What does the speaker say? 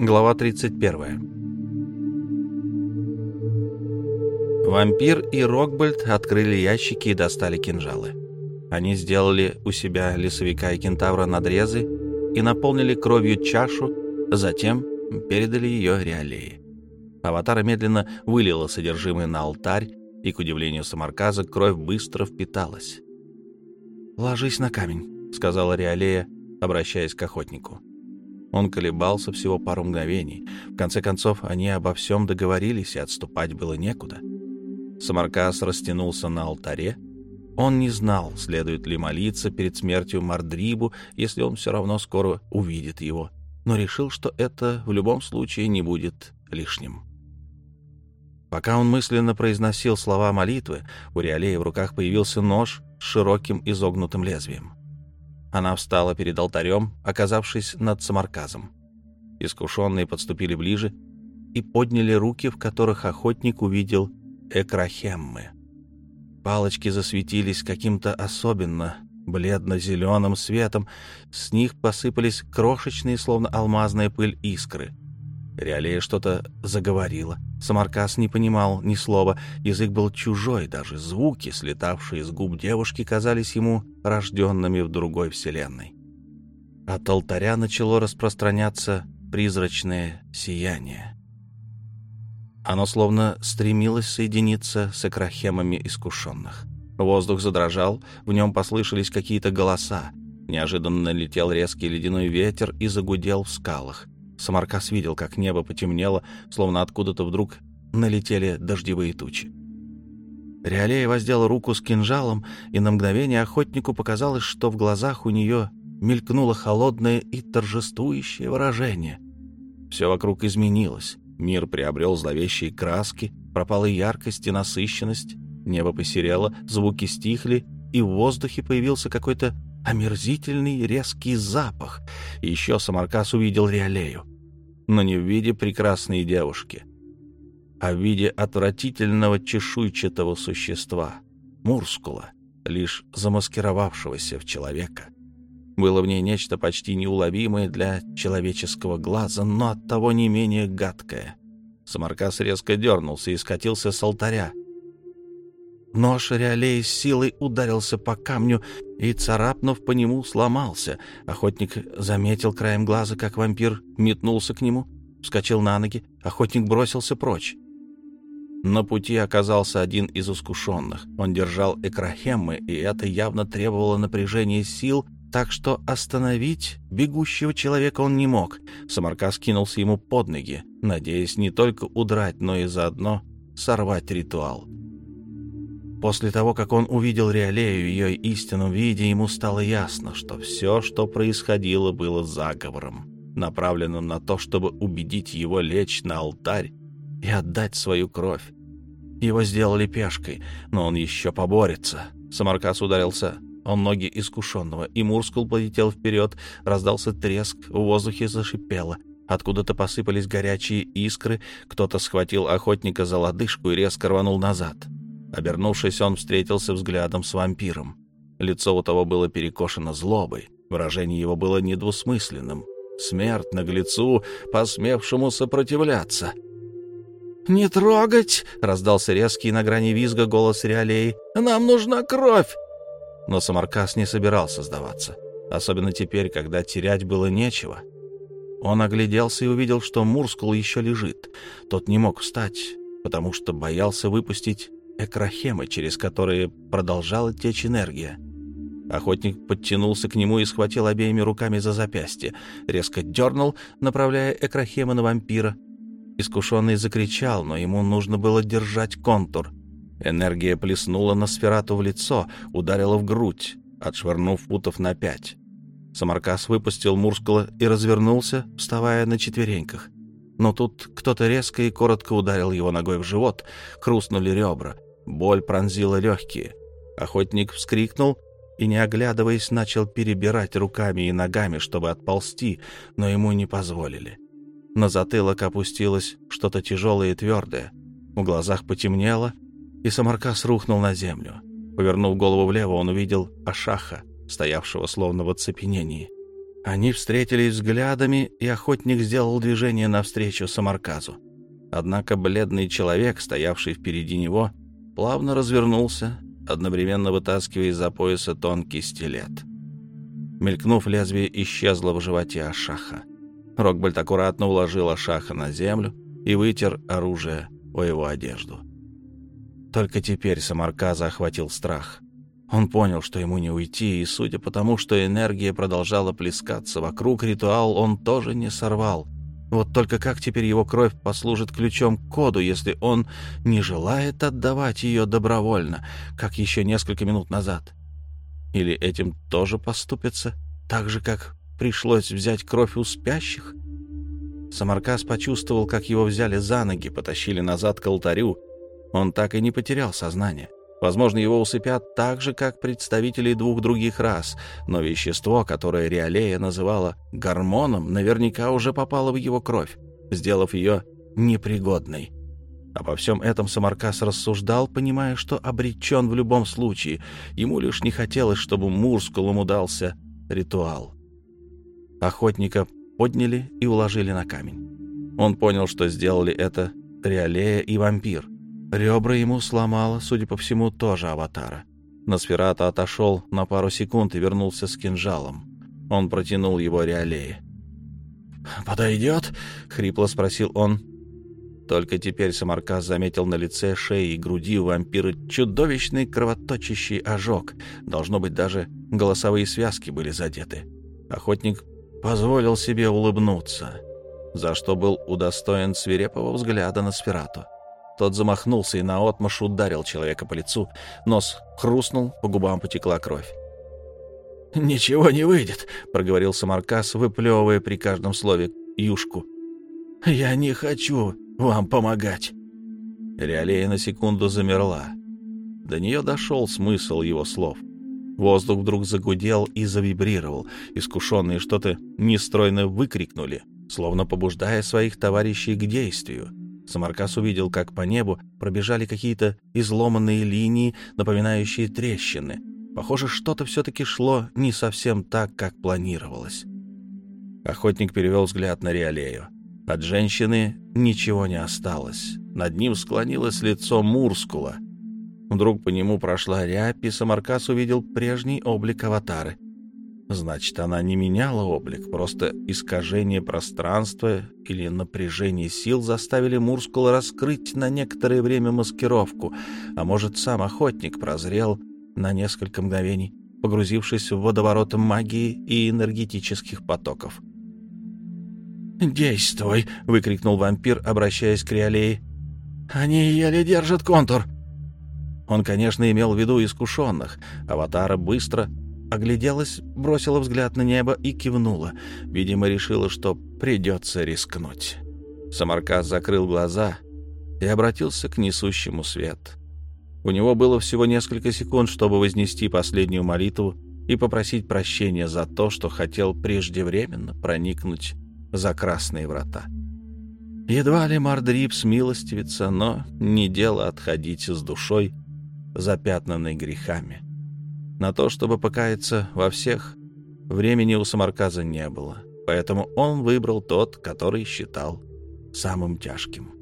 Глава 31. Вампир и Рокбольд открыли ящики и достали кинжалы. Они сделали у себя лесовика и кентавра надрезы и наполнили кровью чашу, затем передали ее Реалее. Аватара медленно вылила содержимое на алтарь, и, к удивлению Самарказа, кровь быстро впиталась. «Ложись на камень», — сказала Реалея, обращаясь к охотнику. Он колебался всего пару мгновений. В конце концов, они обо всем договорились, и отступать было некуда. Самаркас растянулся на алтаре. Он не знал, следует ли молиться перед смертью Мардрибу, если он все равно скоро увидит его, но решил, что это в любом случае не будет лишним. Пока он мысленно произносил слова молитвы, у Риалея в руках появился нож с широким изогнутым лезвием. Она встала перед алтарем, оказавшись над самарказом. Искушенные подступили ближе и подняли руки, в которых охотник увидел экрахеммы. Палочки засветились каким-то особенно бледно-зеленым светом, с них посыпались крошечные, словно алмазная пыль, искры. Реалия что-то заговорила. Самаркас не понимал ни слова, язык был чужой, даже звуки, слетавшие с губ девушки, казались ему рожденными в другой вселенной. От алтаря начало распространяться призрачное сияние. Оно словно стремилось соединиться с экрахемами искушенных. Воздух задрожал, в нем послышались какие-то голоса. Неожиданно налетел резкий ледяной ветер и загудел в скалах — Самаркас видел, как небо потемнело, словно откуда-то вдруг налетели дождевые тучи. Реалея воздела руку с кинжалом, и на мгновение охотнику показалось, что в глазах у нее мелькнуло холодное и торжествующее выражение. Все вокруг изменилось. Мир приобрел зловещие краски, пропала яркость и насыщенность, небо посерело, звуки стихли, и в воздухе появился какой-то омерзительный резкий запах. Еще Самаркас увидел Риалею. Но не в виде прекрасной девушки, а в виде отвратительного чешуйчатого существа, мурскула, лишь замаскировавшегося в человека. Было в ней нечто почти неуловимое для человеческого глаза, но оттого не менее гадкое. Самаркас резко дернулся и скатился с алтаря, Нож Реалей с силой ударился по камню и, царапнув по нему, сломался. Охотник заметил краем глаза, как вампир метнулся к нему, вскочил на ноги. Охотник бросился прочь. На пути оказался один из искушенных. Он держал экрахеммы, и это явно требовало напряжения сил, так что остановить бегущего человека он не мог. Самаркас кинулся ему под ноги, надеясь не только удрать, но и заодно сорвать ритуал. После того, как он увидел Реалею в ее истинном виде, ему стало ясно, что все, что происходило, было заговором, направленным на то, чтобы убедить его лечь на алтарь и отдать свою кровь. Его сделали пешкой, но он еще поборется. Самаркас ударился он ноги искушенного, и Мурскул полетел вперед, раздался треск, в воздухе зашипело. Откуда-то посыпались горячие искры, кто-то схватил охотника за лодыжку и резко рванул назад. Обернувшись, он встретился взглядом с вампиром. Лицо у того было перекошено злобой, выражение его было недвусмысленным. Смерть наглецу, посмевшему сопротивляться. «Не трогать!» — раздался резкий на грани визга голос Реалеи. «Нам нужна кровь!» Но Самаркас не собирался сдаваться, особенно теперь, когда терять было нечего. Он огляделся и увидел, что Мурскул еще лежит. Тот не мог встать, потому что боялся выпустить экрахемы, через которые продолжала течь энергия. Охотник подтянулся к нему и схватил обеими руками за запястье, резко дернул, направляя экрахемы на вампира. Искушенный закричал, но ему нужно было держать контур. Энергия плеснула на сферату в лицо, ударила в грудь, отшвырнув футов на пять. Самаркас выпустил Мурскула и развернулся, вставая на четвереньках. Но тут кто-то резко и коротко ударил его ногой в живот, хрустнули ребра — Боль пронзила легкие. Охотник вскрикнул и, не оглядываясь, начал перебирать руками и ногами, чтобы отползти, но ему не позволили. На затылок опустилось что-то тяжелое и твердое. В глазах потемнело, и Самаркас рухнул на землю. Повернув голову влево, он увидел Ашаха, стоявшего словно в оцепенении. Они встретились взглядами, и охотник сделал движение навстречу Самарказу. Однако бледный человек, стоявший впереди него, плавно развернулся, одновременно вытаскивая из-за пояса тонкий стилет. Мелькнув, лезвие исчезло в животе Ашаха. Рокбальд аккуратно уложил Ашаха на землю и вытер оружие о его одежду. Только теперь Самарказа охватил страх. Он понял, что ему не уйти, и, судя по тому, что энергия продолжала плескаться вокруг, ритуал он тоже не сорвал. Вот только как теперь его кровь послужит ключом к коду, если он не желает отдавать ее добровольно, как еще несколько минут назад? Или этим тоже поступится, так же, как пришлось взять кровь у спящих? Самаркас почувствовал, как его взяли за ноги, потащили назад к алтарю. Он так и не потерял сознание. Возможно, его усыпят так же, как представителей двух других рас, но вещество, которое Реалея называла гормоном, наверняка уже попало в его кровь, сделав ее непригодной. Обо всем этом Самаркас рассуждал, понимая, что обречен в любом случае. Ему лишь не хотелось, чтобы Мурскулам удался ритуал. Охотника подняли и уложили на камень. Он понял, что сделали это Триалея и вампир — Ребра ему сломало, судя по всему, тоже аватара. Носферато отошел на пару секунд и вернулся с кинжалом. Он протянул его Реалее. «Подойдет?» — хрипло спросил он. Только теперь Самаркас заметил на лице, шее и груди у вампира чудовищный кровоточащий ожог. Должно быть, даже голосовые связки были задеты. Охотник позволил себе улыбнуться, за что был удостоен свирепого взгляда на Сферату. Тот замахнулся и наотмашь ударил человека по лицу. Нос хрустнул, по губам потекла кровь. «Ничего не выйдет», — проговорил Самаркас, выплевывая при каждом слове юшку. «Я не хочу вам помогать». Реалея на секунду замерла. До нее дошел смысл его слов. Воздух вдруг загудел и завибрировал. Искушенные что-то нестройно выкрикнули, словно побуждая своих товарищей к действию. Самаркас увидел, как по небу пробежали какие-то изломанные линии, напоминающие трещины. Похоже, что-то все-таки шло не совсем так, как планировалось. Охотник перевел взгляд на Реалею. От женщины ничего не осталось. Над ним склонилось лицо Мурскула. Вдруг по нему прошла рябь, и Самаркас увидел прежний облик аватары — Значит, она не меняла облик, просто искажение пространства или напряжение сил заставили Мурскула раскрыть на некоторое время маскировку, а может, сам охотник прозрел на несколько мгновений, погрузившись в водоворот магии и энергетических потоков. «Действуй!» — выкрикнул вампир, обращаясь к Риолее. «Они еле держат контур!» Он, конечно, имел в виду искушенных. Аватара быстро огляделась, бросила взгляд на небо и кивнула. Видимо, решила, что придется рискнуть. Самаркас закрыл глаза и обратился к несущему свет. У него было всего несколько секунд, чтобы вознести последнюю молитву и попросить прощения за то, что хотел преждевременно проникнуть за красные врата. Едва ли Мардрип смилостивится, но не дело отходить с душой, запятнанной грехами. На то, чтобы покаяться во всех, времени у Самарказа не было, поэтому он выбрал тот, который считал самым тяжким.